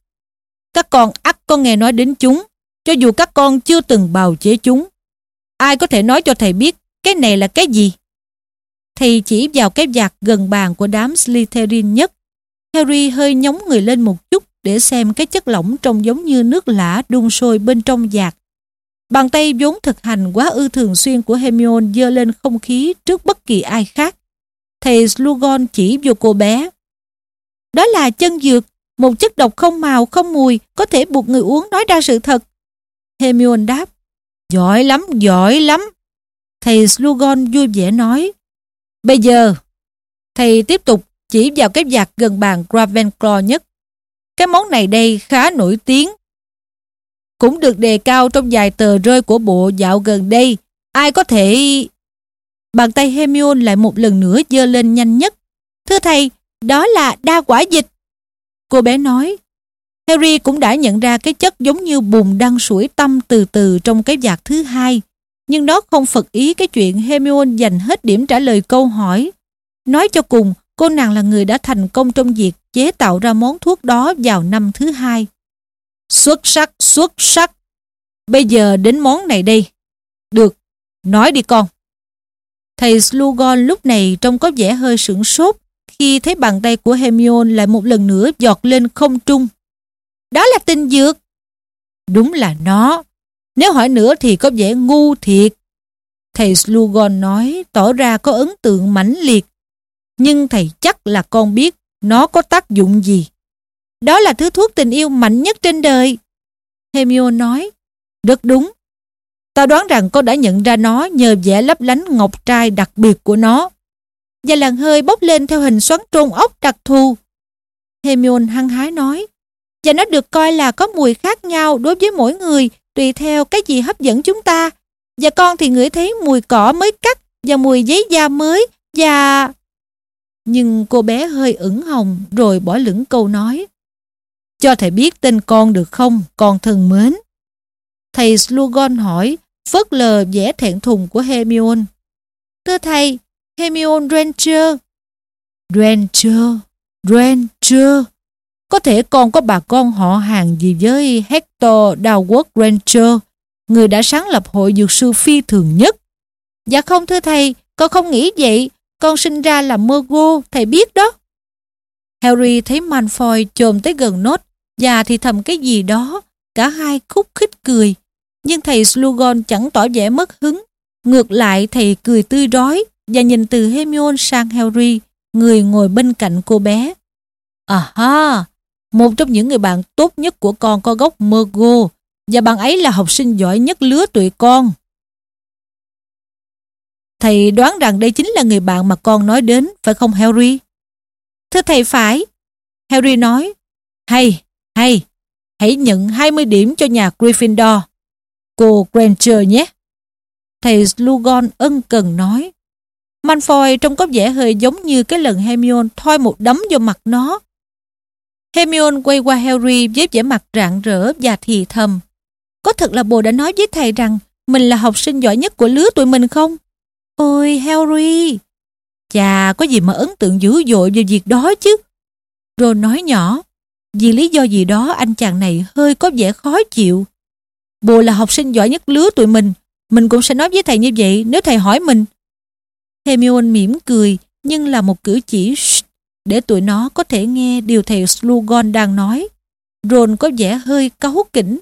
Các con ắt có nghe nói đến chúng, cho dù các con chưa từng bào chế chúng. Ai có thể nói cho thầy biết cái này là cái gì? Thầy chỉ vào cái vạt gần bàn của đám Slytherin nhất. Harry hơi nhóng người lên một chút để xem cái chất lỏng trông giống như nước lã đun sôi bên trong vạt. Bàn tay vốn thực hành quá ư thường xuyên của Hermione dơ lên không khí trước bất kỳ ai khác. Thầy Slughorn chỉ vô cô bé. Đó là chân dược, một chất độc không màu, không mùi, có thể buộc người uống nói ra sự thật. Hermione đáp, giỏi lắm, giỏi lắm. Thầy Slughorn vui vẻ nói, bây giờ, thầy tiếp tục chỉ vào cái vạt gần bàn Ravenclaw nhất. Cái món này đây khá nổi tiếng. Cũng được đề cao trong vài tờ rơi của bộ dạo gần đây. Ai có thể... Bàn tay Hermione lại một lần nữa dơ lên nhanh nhất. Thưa thầy, đó là đa quả dịch. Cô bé nói. Harry cũng đã nhận ra cái chất giống như bùn đang sủi tâm từ từ trong cái vạt thứ hai. Nhưng nó không phật ý cái chuyện Hermione dành hết điểm trả lời câu hỏi. Nói cho cùng, cô nàng là người đã thành công trong việc chế tạo ra món thuốc đó vào năm thứ hai. Xuất sắc, xuất sắc. Bây giờ đến món này đây. Được, nói đi con. Thầy Slughorn lúc này trông có vẻ hơi sửng sốt khi thấy bàn tay của Hermione lại một lần nữa giọt lên không trung. Đó là tinh dược. Đúng là nó. Nếu hỏi nữa thì có vẻ ngu thiệt. Thầy Slughorn nói, tỏ ra có ấn tượng mãnh liệt. Nhưng thầy chắc là con biết nó có tác dụng gì. Đó là thứ thuốc tình yêu mạnh nhất trên đời. Hermione nói. Rất đúng ta đoán rằng con đã nhận ra nó nhờ vẻ lấp lánh ngọc trai đặc biệt của nó. Và làn hơi bốc lên theo hình xoắn trôn ốc đặc thù. Hermione hăng hái nói. Và nó được coi là có mùi khác nhau đối với mỗi người tùy theo cái gì hấp dẫn chúng ta. Và con thì ngửi thấy mùi cỏ mới cắt và mùi giấy da mới và... Nhưng cô bé hơi ửng hồng rồi bỏ lửng câu nói. Cho thầy biết tên con được không, con thân mến. Thầy Slughorn hỏi, phớt lờ vẻ thẹn thùng của Hermione. Thưa thầy, Hermione Granger. Granger, Granger. Có thể con có bà con họ hàng gì với Hector Doward Granger, người đã sáng lập hội dược sư phi thường nhất. Dạ không thưa thầy, con không nghĩ vậy. Con sinh ra là Murgo, thầy biết đó. Harry thấy Malfoy chồm tới gần nốt và thì thầm cái gì đó. Cả hai khúc khích cười. Nhưng thầy Slughorn chẳng tỏ vẻ mất hứng. Ngược lại thầy cười tươi rói và nhìn từ Hermione sang Harry, người ngồi bên cạnh cô bé. À ha, một trong những người bạn tốt nhất của con có gốc Mergo và bạn ấy là học sinh giỏi nhất lứa tuổi con. Thầy đoán rằng đây chính là người bạn mà con nói đến, phải không Harry? Thưa thầy phải. Harry nói, hay, hay, hãy nhận 20 điểm cho nhà Gryffindor. Cô Granger nhé. Thầy Slughorn ân cần nói. Malfoy trông có vẻ hơi giống như cái lần Hermione thoi một đấm vào mặt nó. Hermione quay qua Harry với vẻ mặt rạng rỡ và thì thầm. Có thật là bồ đã nói với thầy rằng mình là học sinh giỏi nhất của lứa tụi mình không? Ôi Harry! Chà, có gì mà ấn tượng dữ dội về việc đó chứ? Ron nói nhỏ, vì lý do gì đó anh chàng này hơi có vẻ khó chịu. Bồ là học sinh giỏi nhất lứa tụi mình, mình cũng sẽ nói với thầy như vậy nếu thầy hỏi mình. Hermione mỉm cười, nhưng là một cử chỉ để tụi nó có thể nghe điều thầy Slughorn đang nói. Ron có vẻ hơi cáu kỉnh.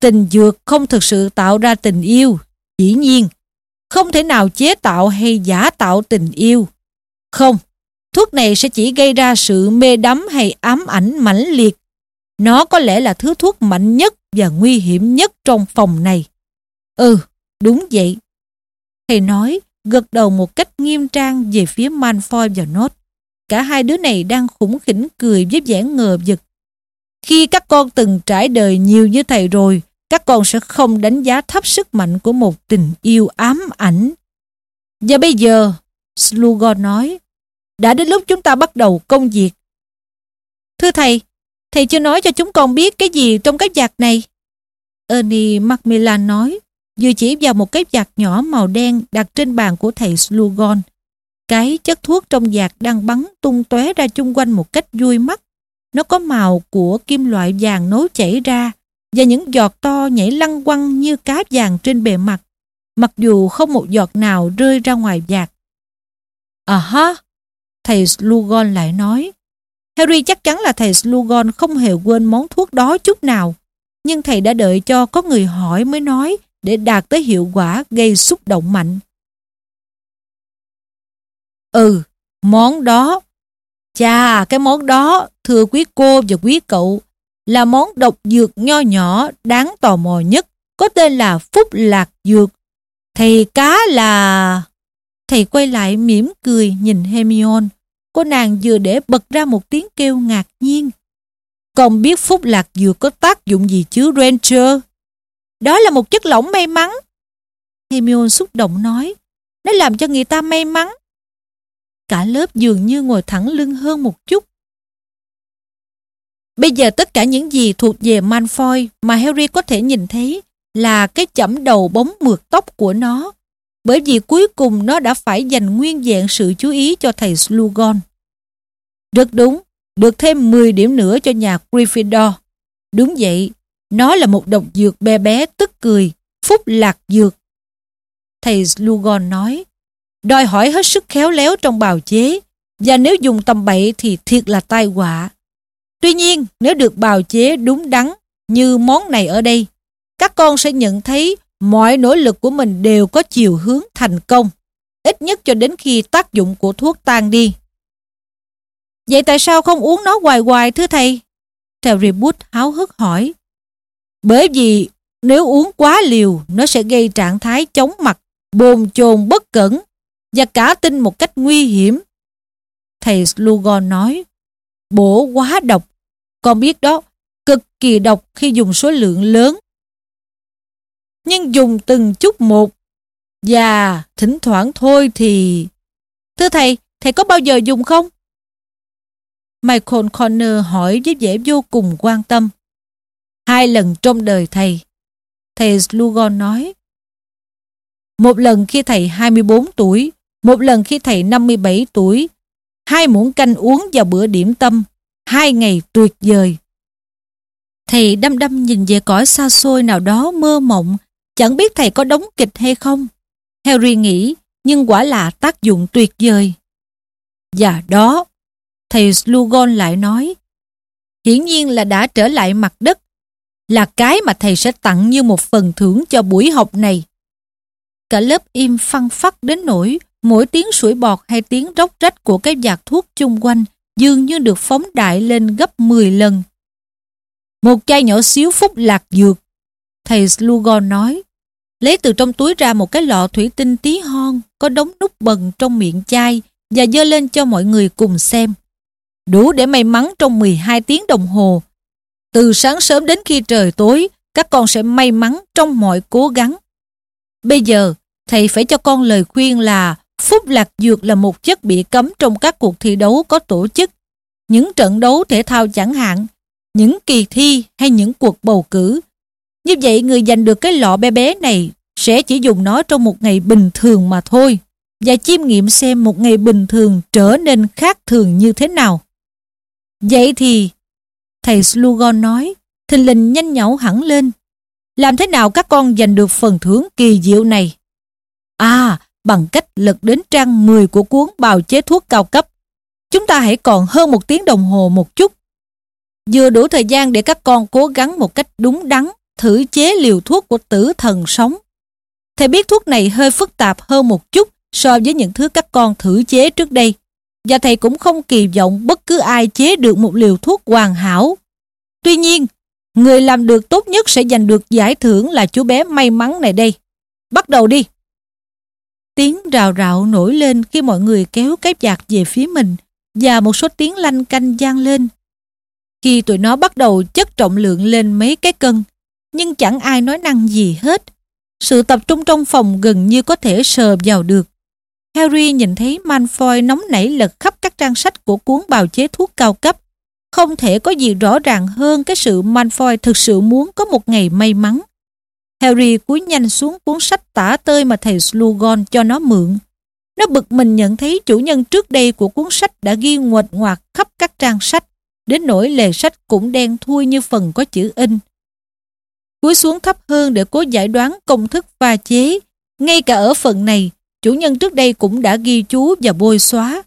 Tình dược không thực sự tạo ra tình yêu, dĩ nhiên. Không thể nào chế tạo hay giả tạo tình yêu. Không, thuốc này sẽ chỉ gây ra sự mê đắm hay ám ảnh mãnh liệt. Nó có lẽ là thứ thuốc mạnh nhất và nguy hiểm nhất trong phòng này. Ừ, đúng vậy. Thầy nói, gật đầu một cách nghiêm trang về phía Malfoy và Nốt. Cả hai đứa này đang khủng khỉnh cười với vẻ ngờ vực. Khi các con từng trải đời nhiều như thầy rồi, các con sẽ không đánh giá thấp sức mạnh của một tình yêu ám ảnh. Và bây giờ, Slughorn nói, đã đến lúc chúng ta bắt đầu công việc. Thưa thầy, thầy chưa nói cho chúng con biết cái gì trong cái vạt này. Ernie Macmillan nói, vừa chỉ vào một cái vạt nhỏ màu đen đặt trên bàn của thầy Slugon. Cái chất thuốc trong vạt đang bắn tung tóe ra chung quanh một cách vui mắt. Nó có màu của kim loại vàng nối chảy ra và những giọt to nhảy lăn quăng như cá vàng trên bề mặt, mặc dù không một giọt nào rơi ra ngoài vạt. À ha, thầy Slugon lại nói. Harry chắc chắn là thầy Slughorn không hề quên món thuốc đó chút nào, nhưng thầy đã đợi cho có người hỏi mới nói để đạt tới hiệu quả gây xúc động mạnh. Ừ, món đó. Chà, cái món đó, thưa quý cô và quý cậu, là món độc dược nho nhỏ đáng tò mò nhất, có tên là Phúc Lạc Dược. Thầy cá là... Thầy quay lại mỉm cười nhìn Hermione. Cô nàng vừa để bật ra một tiếng kêu ngạc nhiên. Còn biết Phúc Lạc vừa có tác dụng gì chứ, Ranger? Đó là một chất lỏng may mắn. Hermione xúc động nói. Nó làm cho người ta may mắn. Cả lớp dường như ngồi thẳng lưng hơn một chút. Bây giờ tất cả những gì thuộc về Malfoy mà Harry có thể nhìn thấy là cái chẩm đầu bóng mượt tóc của nó. Bởi vì cuối cùng nó đã phải dành nguyên vẹn sự chú ý cho thầy Slughorn. Rất đúng, được thêm 10 điểm nữa cho nhà Gryffindor. Đúng vậy, nó là một độc dược bé bé tức cười, phúc lạc dược. Thầy Slughorn nói, đòi hỏi hết sức khéo léo trong bào chế, và nếu dùng tầm bậy thì thiệt là tai họa. Tuy nhiên, nếu được bào chế đúng đắn như món này ở đây, các con sẽ nhận thấy mọi nỗ lực của mình đều có chiều hướng thành công, ít nhất cho đến khi tác dụng của thuốc tan đi. Vậy tại sao không uống nó hoài hoài thưa thầy? Terry Wood háo hức hỏi. Bởi vì nếu uống quá liều, nó sẽ gây trạng thái chóng mặt, bồn chồn bất cẩn và cả tin một cách nguy hiểm. Thầy Slugon nói, bổ quá độc con biết đó, cực kỳ độc khi dùng số lượng lớn. Nhưng dùng từng chút một và thỉnh thoảng thôi thì... Thưa thầy, thầy có bao giờ dùng không? Michael Connor hỏi với vẻ vô cùng quan tâm. Hai lần trong đời thầy. Thầy Slughorn nói. Một lần khi thầy 24 tuổi, một lần khi thầy 57 tuổi, hai muỗng canh uống vào bữa điểm tâm, hai ngày tuyệt vời. Thầy đăm đăm nhìn về cõi xa xôi nào đó mơ mộng, chẳng biết thầy có đóng kịch hay không. Harry nghĩ, nhưng quả là tác dụng tuyệt vời. Và đó, thầy Slughorn lại nói, hiển nhiên là đã trở lại mặt đất, là cái mà thầy sẽ tặng như một phần thưởng cho buổi học này. Cả lớp im phăng phắc đến nỗi mỗi tiếng sủi bọt hay tiếng róc rách của cái giạc thuốc chung quanh dường như được phóng đại lên gấp 10 lần. Một chai nhỏ xíu phúc lạc dược, thầy Slughorn nói, lấy từ trong túi ra một cái lọ thủy tinh tí hon có đống nút bần trong miệng chai và dơ lên cho mọi người cùng xem. Đủ để may mắn trong 12 tiếng đồng hồ. Từ sáng sớm đến khi trời tối, các con sẽ may mắn trong mọi cố gắng. Bây giờ, thầy phải cho con lời khuyên là phúc lạc dược là một chất bị cấm trong các cuộc thi đấu có tổ chức. Những trận đấu thể thao chẳng hạn, những kỳ thi hay những cuộc bầu cử. Như vậy người giành được cái lọ bé bé này sẽ chỉ dùng nó trong một ngày bình thường mà thôi và chiêm nghiệm xem một ngày bình thường trở nên khác thường như thế nào. Vậy thì, thầy Slugon nói, thình lình nhanh nhẩu hẳn lên. Làm thế nào các con giành được phần thưởng kỳ diệu này? À, bằng cách lật đến trang 10 của cuốn bào chế thuốc cao cấp. Chúng ta hãy còn hơn một tiếng đồng hồ một chút. Vừa đủ thời gian để các con cố gắng một cách đúng đắn thử chế liều thuốc của tử thần sống. Thầy biết thuốc này hơi phức tạp hơn một chút so với những thứ các con thử chế trước đây. Và thầy cũng không kỳ vọng bất cứ ai chế được một liều thuốc hoàn hảo. Tuy nhiên, người làm được tốt nhất sẽ giành được giải thưởng là chú bé may mắn này đây. Bắt đầu đi! Tiếng rào rạo nổi lên khi mọi người kéo cái vạt về phía mình và một số tiếng lanh canh gian lên. Khi tụi nó bắt đầu chất trọng lượng lên mấy cái cân, nhưng chẳng ai nói năng gì hết. Sự tập trung trong phòng gần như có thể sờ vào được. Harry nhìn thấy Malfoy nóng nảy lật khắp các trang sách của cuốn bào chế thuốc cao cấp. Không thể có gì rõ ràng hơn cái sự Malfoy thực sự muốn có một ngày may mắn. Harry cúi nhanh xuống cuốn sách tả tơi mà thầy Slughorn cho nó mượn. Nó bực mình nhận thấy chủ nhân trước đây của cuốn sách đã ghi nguệch ngoạc khắp các trang sách, đến nỗi lề sách cũng đen thui như phần có chữ in. Cúi xuống thấp hơn để cố giải đoán công thức pha chế. Ngay cả ở phần này, chủ nhân trước đây cũng đã ghi chú và bôi xóa.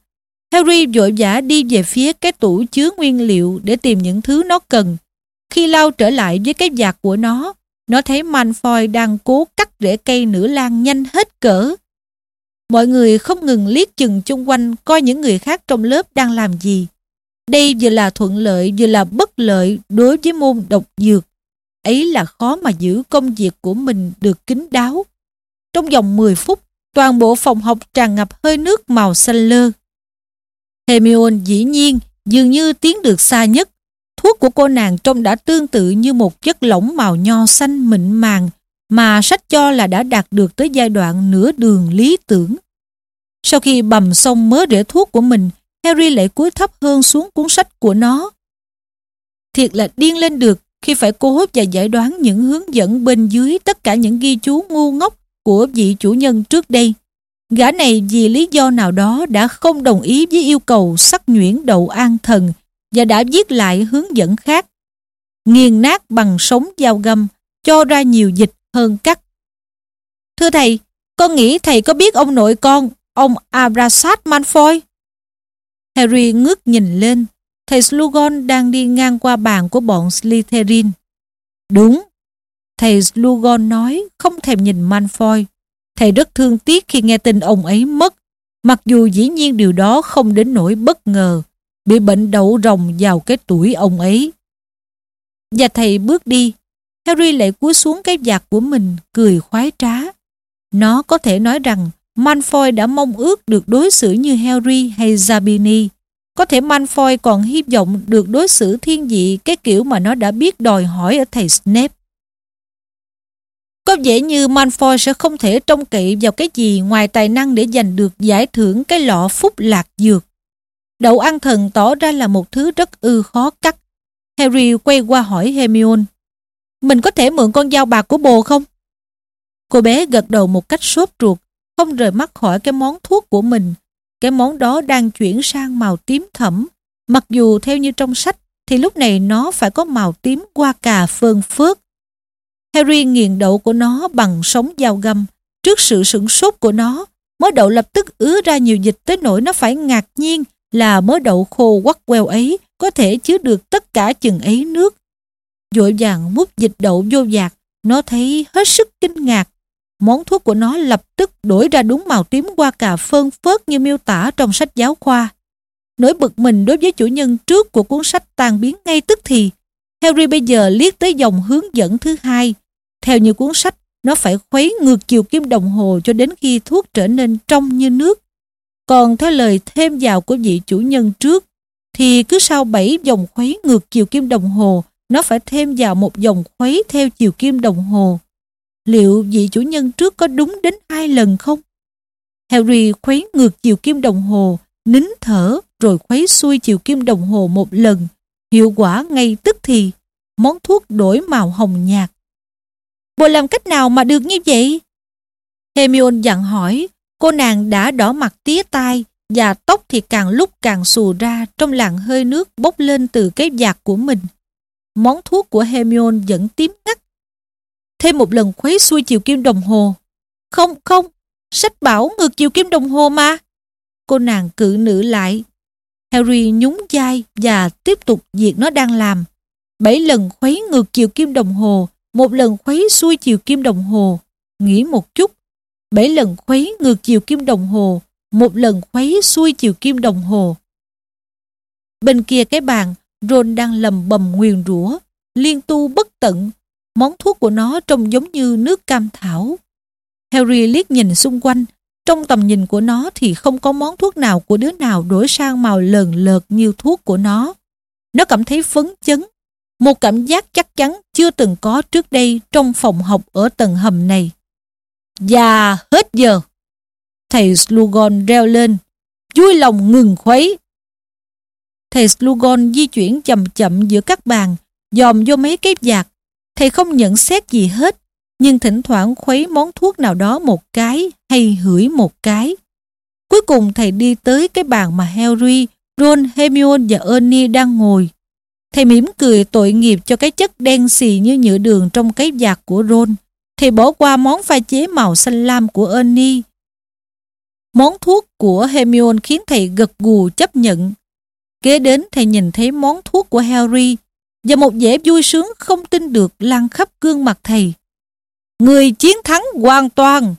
Harry vội vã đi về phía cái tủ chứa nguyên liệu để tìm những thứ nó cần. Khi lao trở lại với cái vạt của nó, nó thấy Malfoy đang cố cắt rễ cây nửa lan nhanh hết cỡ. Mọi người không ngừng liếc chừng chung quanh coi những người khác trong lớp đang làm gì. Đây vừa là thuận lợi vừa là bất lợi đối với môn độc dược. Ấy là khó mà giữ công việc của mình được kín đáo. Trong vòng 10 phút, toàn bộ phòng học tràn ngập hơi nước màu xanh lơ. Hermione dĩ nhiên dường như tiến được xa nhất. Thuốc của cô nàng trông đã tương tự như một chất lỏng màu nho xanh mịn màng mà sách cho là đã đạt được tới giai đoạn nửa đường lý tưởng. Sau khi bầm xong mớ rễ thuốc của mình, Harry lại cúi thấp hơn xuống cuốn sách của nó. Thiệt là điên lên được khi phải cố và giải đoán những hướng dẫn bên dưới tất cả những ghi chú ngu ngốc của vị chủ nhân trước đây. Gã này vì lý do nào đó đã không đồng ý với yêu cầu sắc nhuyễn đậu an thần và đã viết lại hướng dẫn khác. Nghiền nát bằng sống dao găm, cho ra nhiều dịch hơn cắt. Thưa thầy, con nghĩ thầy có biết ông nội con, ông Abrasat Manfoy? Harry ngước nhìn lên, thầy Slughorn đang đi ngang qua bàn của bọn Slytherin. Đúng, thầy Slughorn nói không thèm nhìn Malfoy. Thầy rất thương tiếc khi nghe tin ông ấy mất, mặc dù dĩ nhiên điều đó không đến nỗi bất ngờ, bị bệnh đậu rồng vào cái tuổi ông ấy. Và thầy bước đi, Harry lại cúi xuống cái vạt của mình, cười khoái trá. Nó có thể nói rằng Malfoy đã mong ước được đối xử như Harry hay Zabini. Có thể Malfoy còn hy vọng được đối xử thiên vị cái kiểu mà nó đã biết đòi hỏi ở thầy Snape. Có vẻ như Malfoy sẽ không thể trông cậy vào cái gì ngoài tài năng để giành được giải thưởng cái lọ phúc lạc dược. Đậu ăn thần tỏ ra là một thứ rất ư khó cắt. Harry quay qua hỏi Hermione. Mình có thể mượn con dao bạc của bồ không? Cô bé gật đầu một cách sốt ruột, không rời mắt khỏi cái món thuốc của mình. Cái món đó đang chuyển sang màu tím thẫm. Mặc dù theo như trong sách thì lúc này nó phải có màu tím qua cà phơn phớt. Harry nghiền đậu của nó bằng sống dao găm. Trước sự sửng sốt của nó, mớ đậu lập tức ứa ra nhiều dịch tới nỗi nó phải ngạc nhiên là mớ đậu khô quắc queo ấy có thể chứa được tất cả chừng ấy nước. Dội vàng múc dịch đậu vô dạc, nó thấy hết sức kinh ngạc. Món thuốc của nó lập tức đổi ra đúng màu tím qua cà phơn phớt như miêu tả trong sách giáo khoa. Nỗi bực mình đối với chủ nhân trước của cuốn sách tan biến ngay tức thì. Harry bây giờ liếc tới dòng hướng dẫn thứ hai. Theo như cuốn sách, nó phải khuấy ngược chiều kim đồng hồ cho đến khi thuốc trở nên trong như nước. Còn theo lời thêm vào của vị chủ nhân trước, thì cứ sau 7 vòng khuấy ngược chiều kim đồng hồ, nó phải thêm vào một vòng khuấy theo chiều kim đồng hồ. Liệu vị chủ nhân trước có đúng đến hai lần không? Harry khuấy ngược chiều kim đồng hồ, nín thở rồi khuấy xuôi chiều kim đồng hồ một lần. Hiệu quả ngay tức thì, món thuốc đổi màu hồng nhạt. Bộ làm cách nào mà được như vậy? Hermione dặn hỏi, cô nàng đã đỏ mặt tía tai và tóc thì càng lúc càng xù ra trong làn hơi nước bốc lên từ cái giạc của mình. Món thuốc của Hermione vẫn tím ngắt. Thêm một lần khuấy xuôi chiều kim đồng hồ. Không, không, sách bảo ngược chiều kim đồng hồ mà. Cô nàng cự nữ lại. Harry nhún vai và tiếp tục việc nó đang làm. Bảy lần khuấy ngược chiều kim đồng hồ, một lần khuấy xuôi chiều kim đồng hồ. Nghĩ một chút. Bảy lần khuấy ngược chiều kim đồng hồ, một lần khuấy xuôi chiều kim đồng hồ. Bên kia cái bàn, Ron đang lầm bầm nguyền rủa, liên tu bất tận. Món thuốc của nó trông giống như nước cam thảo. Harry liếc nhìn xung quanh, trong tầm nhìn của nó thì không có món thuốc nào của đứa nào đổi sang màu lờn lợt như thuốc của nó. Nó cảm thấy phấn chấn, một cảm giác chắc chắn chưa từng có trước đây trong phòng học ở tầng hầm này. Và hết giờ. Thầy Slughorn reo lên, vui lòng ngừng khuấy. Thầy Slughorn di chuyển chậm chậm giữa các bàn, dòm vô mấy cái vạt. Thầy không nhận xét gì hết, nhưng thỉnh thoảng khuấy món thuốc nào đó một cái hay hửi một cái. Cuối cùng thầy đi tới cái bàn mà Harry, Ron, Hermione và Ernie đang ngồi. Thầy mỉm cười tội nghiệp cho cái chất đen xì như nhựa đường trong cái vạt của Ron. Thầy bỏ qua món pha chế màu xanh lam của Ernie. Món thuốc của Hermione khiến thầy gật gù chấp nhận. Kế đến thầy nhìn thấy món thuốc của Harry và một vẻ vui sướng không tin được lan khắp gương mặt thầy. Người chiến thắng hoàn toàn.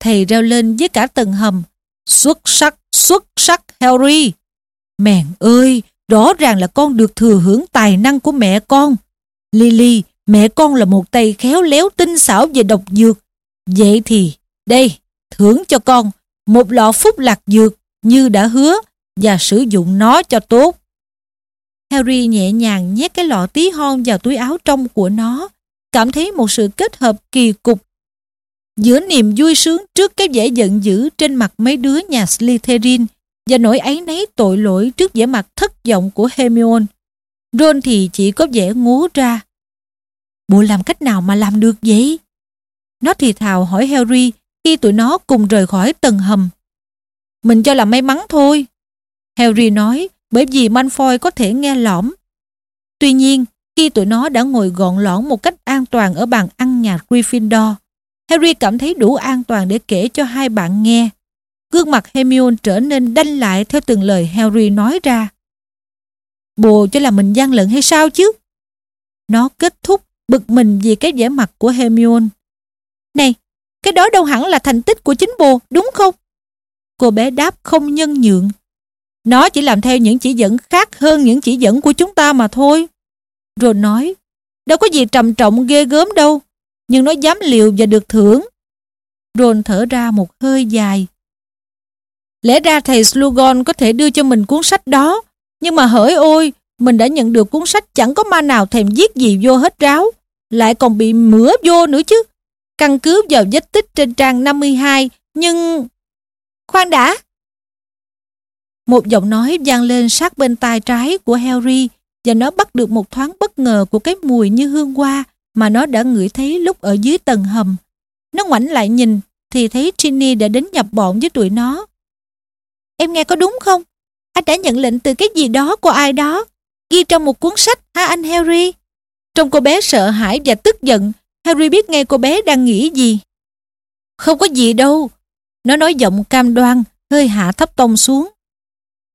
Thầy reo lên với cả tầng hầm. Xuất sắc, xuất sắc Harry. Mẹn ơi, rõ ràng là con được thừa hưởng tài năng của mẹ con. Lily, mẹ con là một tay khéo léo tinh xảo về độc dược. Vậy thì, đây, thưởng cho con một lọ phúc lạc dược như đã hứa và sử dụng nó cho tốt. Harry nhẹ nhàng nhét cái lọ tí hon vào túi áo trong của nó, cảm thấy một sự kết hợp kỳ cục giữa niềm vui sướng trước cái vẻ giận dữ trên mặt mấy đứa nhà Slytherin và nỗi ấy nấy tội lỗi trước vẻ mặt thất vọng của Hermione. Ron thì chỉ có vẻ ngố ra. Bộ làm cách nào mà làm được vậy? Nó thì thào hỏi Harry khi tụi nó cùng rời khỏi tầng hầm. Mình cho là may mắn thôi. Harry nói bởi vì Malfoy có thể nghe lõm. Tuy nhiên, khi tụi nó đã ngồi gọn lõn một cách an toàn ở bàn ăn nhà Gryffindor, Harry cảm thấy đủ an toàn để kể cho hai bạn nghe. Gương mặt Hermione trở nên đanh lại theo từng lời Harry nói ra. Bồ cho là mình gian lận hay sao chứ? Nó kết thúc bực mình vì cái vẻ mặt của Hermione. Này, cái đó đâu hẳn là thành tích của chính bồ, đúng không? Cô bé đáp không nhân nhượng. Nó chỉ làm theo những chỉ dẫn khác hơn những chỉ dẫn của chúng ta mà thôi. Rồi nói, đâu có gì trầm trọng ghê gớm đâu, nhưng nó dám liều và được thưởng. Ron thở ra một hơi dài. Lẽ ra thầy Slugon có thể đưa cho mình cuốn sách đó, nhưng mà hỡi ôi, mình đã nhận được cuốn sách chẳng có ma nào thèm giết gì vô hết ráo, lại còn bị mửa vô nữa chứ. Căn cứ vào vết tích trên trang 52, nhưng... Khoan đã! Một giọng nói vang lên sát bên tai trái của Harry và nó bắt được một thoáng bất ngờ của cái mùi như hương hoa mà nó đã ngửi thấy lúc ở dưới tầng hầm. Nó ngoảnh lại nhìn thì thấy Ginny đã đến nhập bọn với tụi nó. Em nghe có đúng không? Anh đã nhận lệnh từ cái gì đó của ai đó, ghi trong một cuốn sách hả anh Harry? Trong cô bé sợ hãi và tức giận, Harry biết ngay cô bé đang nghĩ gì. Không có gì đâu. Nó nói giọng cam đoan, hơi hạ thấp tông xuống.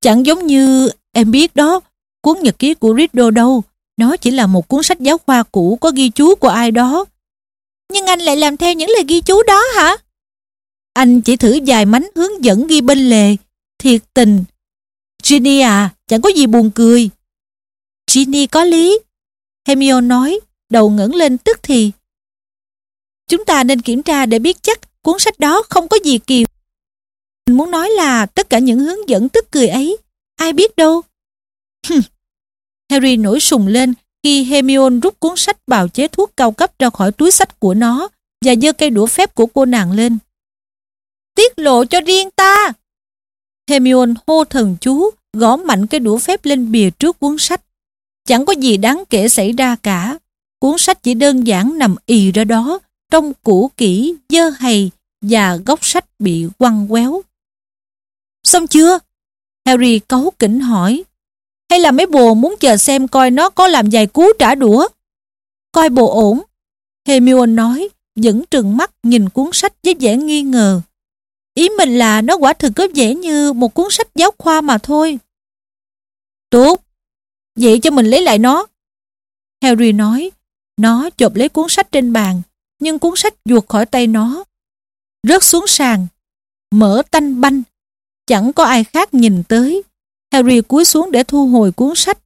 Chẳng giống như em biết đó, cuốn nhật ký của Riddle đâu. Nó chỉ là một cuốn sách giáo khoa cũ có ghi chú của ai đó. Nhưng anh lại làm theo những lời ghi chú đó hả? Anh chỉ thử dài mánh hướng dẫn ghi bên lề. Thiệt tình. Ginny à, chẳng có gì buồn cười. Ginny có lý. Hermione nói, đầu ngẩng lên tức thì. Chúng ta nên kiểm tra để biết chắc cuốn sách đó không có gì kỳ. Mình muốn nói là tất cả những hướng dẫn tức cười ấy, ai biết đâu. Harry nổi sùng lên khi Hermione rút cuốn sách bào chế thuốc cao cấp ra khỏi túi sách của nó và giơ cây đũa phép của cô nàng lên. Tiết lộ cho riêng ta! Hermione hô thần chú, gõ mạnh cây đũa phép lên bìa trước cuốn sách. Chẳng có gì đáng kể xảy ra cả. Cuốn sách chỉ đơn giản nằm ì ra đó, trong cũ kỹ, dơ hầy và góc sách bị quăng quéo. Xong chưa? Harry cấu kỉnh hỏi. Hay là mấy bồ muốn chờ xem coi nó có làm vài cú trả đũa? Coi bồ ổn. Hermione nói, vẫn trừng mắt nhìn cuốn sách với vẻ nghi ngờ. Ý mình là nó quả thực có vẻ như một cuốn sách giáo khoa mà thôi. Tốt, vậy cho mình lấy lại nó. Harry nói, nó chộp lấy cuốn sách trên bàn, nhưng cuốn sách ruột khỏi tay nó. Rớt xuống sàn, mở tanh banh. Chẳng có ai khác nhìn tới. Harry cúi xuống để thu hồi cuốn sách.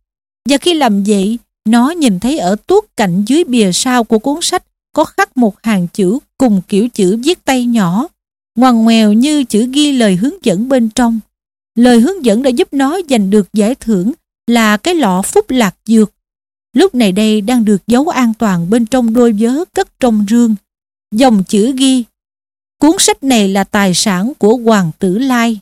Và khi làm vậy, nó nhìn thấy ở tuốt cạnh dưới bìa sau của cuốn sách có khắc một hàng chữ cùng kiểu chữ viết tay nhỏ, ngoằn ngoèo như chữ ghi lời hướng dẫn bên trong. Lời hướng dẫn đã giúp nó giành được giải thưởng là cái lọ phúc lạc dược. Lúc này đây đang được giấu an toàn bên trong đôi vớ cất trong rương. Dòng chữ ghi Cuốn sách này là tài sản của Hoàng tử Lai.